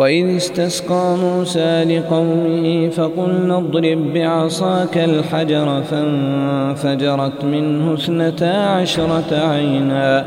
وإذ استسقى موسى لقومه فقلنا اضرب بعصاك الحجر فانفجرت منه اثنتا عشرة عينا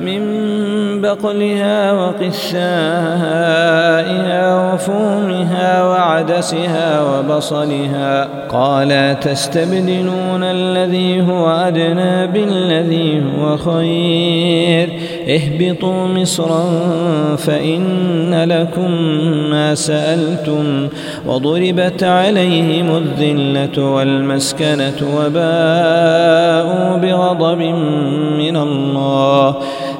من بقلها وقثائها وفومها وعدسها وبصلها. قال تستبدلون الذي هو أدنى بالذي هو خير؟ اهبطوا مصرا فإن لكم ما سألتم. وضربت عليهم الذلة والمسكنة وباءوا بغضب من الله.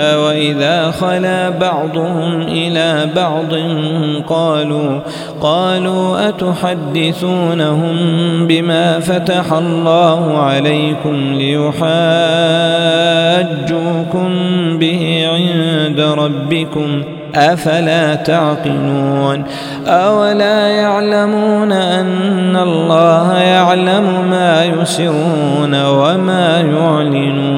وإذا خلا بعضهم إلى بعض قالوا قالوا أتحدثونهم بما فتح الله عليكم ليحاجوكم به عند ربكم أفلا تعقلون أولا يعلمون أن الله يعلم ما يسرون وما يعلنون